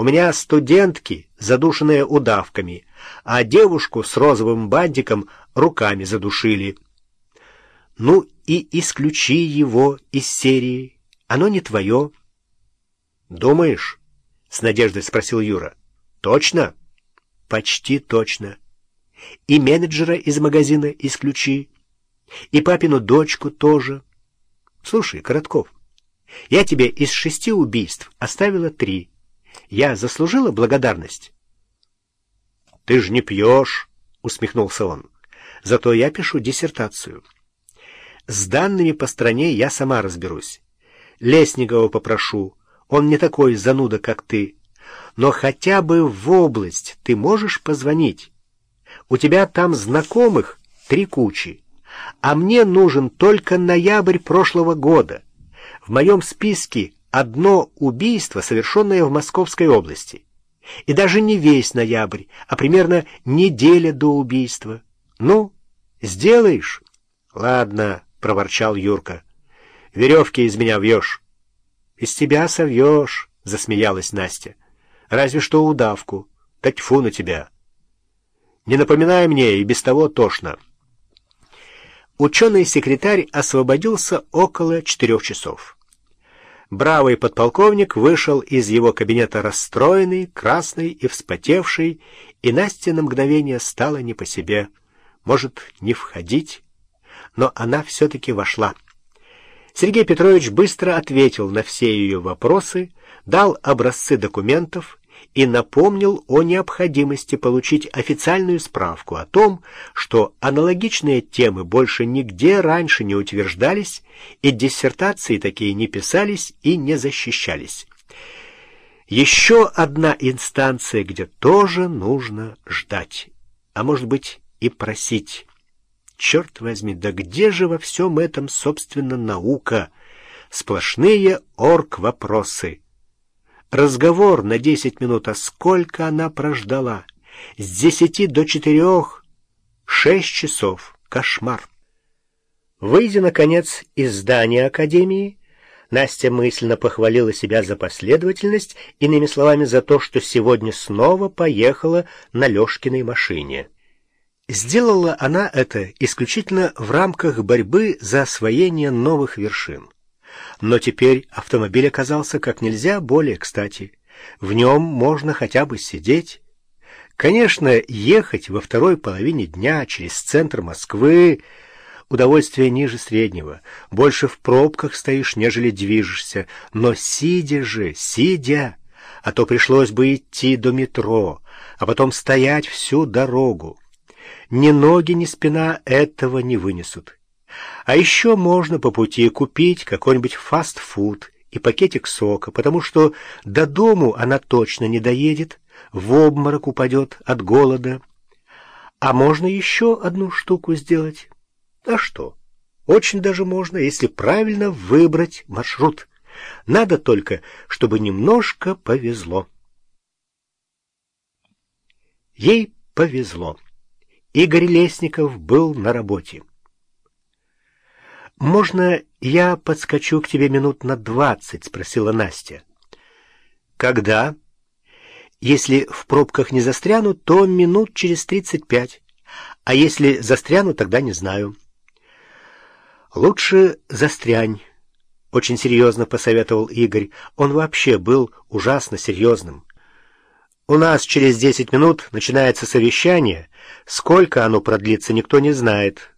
У меня студентки, задушенные удавками, а девушку с розовым бантиком руками задушили. Ну и исключи его из серии. Оно не твое. «Думаешь?» — с надеждой спросил Юра. «Точно?» «Почти точно. И менеджера из магазина исключи, и папину дочку тоже. Слушай, Коротков, я тебе из шести убийств оставила три. Я заслужила благодарность?» «Ты же не пьешь», — усмехнулся он. «Зато я пишу диссертацию. С данными по стране я сама разберусь. Лесникова попрошу, он не такой зануда, как ты. Но хотя бы в область ты можешь позвонить. У тебя там знакомых три кучи, а мне нужен только ноябрь прошлого года. В моем списке одно убийство, совершенное в Московской области. И даже не весь ноябрь, а примерно неделя до убийства. Ну, сделаешь? Ладно, — проворчал Юрка. Веревки из меня вьешь. Из тебя совьешь, — засмеялась Настя. Разве что удавку. Да тьфу на тебя. Не напоминай мне, и без того тошно. Ученый-секретарь освободился около четырех часов. Бравый подполковник вышел из его кабинета расстроенный, красный и вспотевший, и Насте на мгновение стало не по себе. Может, не входить? Но она все-таки вошла. Сергей Петрович быстро ответил на все ее вопросы, дал образцы документов, и напомнил о необходимости получить официальную справку о том, что аналогичные темы больше нигде раньше не утверждались, и диссертации такие не писались и не защищались. Еще одна инстанция, где тоже нужно ждать, а может быть и просить. Черт возьми, да где же во всем этом, собственно, наука? Сплошные орг-вопросы. Разговор на десять минут, а сколько она прождала? С десяти до четырех — шесть часов. Кошмар. Выйдя, наконец, из здания Академии, Настя мысленно похвалила себя за последовательность, иными словами, за то, что сегодня снова поехала на Лешкиной машине. Сделала она это исключительно в рамках борьбы за освоение новых вершин. Но теперь автомобиль оказался как нельзя более кстати. В нем можно хотя бы сидеть. Конечно, ехать во второй половине дня через центр Москвы — удовольствие ниже среднего. Больше в пробках стоишь, нежели движешься. Но сидя же, сидя, а то пришлось бы идти до метро, а потом стоять всю дорогу. Ни ноги, ни спина этого не вынесут. А еще можно по пути купить какой-нибудь фастфуд и пакетик сока, потому что до дому она точно не доедет, в обморок упадет от голода. А можно еще одну штуку сделать. А что? Очень даже можно, если правильно выбрать маршрут. Надо только, чтобы немножко повезло. Ей повезло. Игорь Лесников был на работе. «Можно я подскочу к тебе минут на двадцать?» — спросила Настя. «Когда?» «Если в пробках не застряну, то минут через тридцать пять. А если застряну, тогда не знаю». «Лучше застрянь», — очень серьезно посоветовал Игорь. Он вообще был ужасно серьезным. «У нас через десять минут начинается совещание. Сколько оно продлится, никто не знает.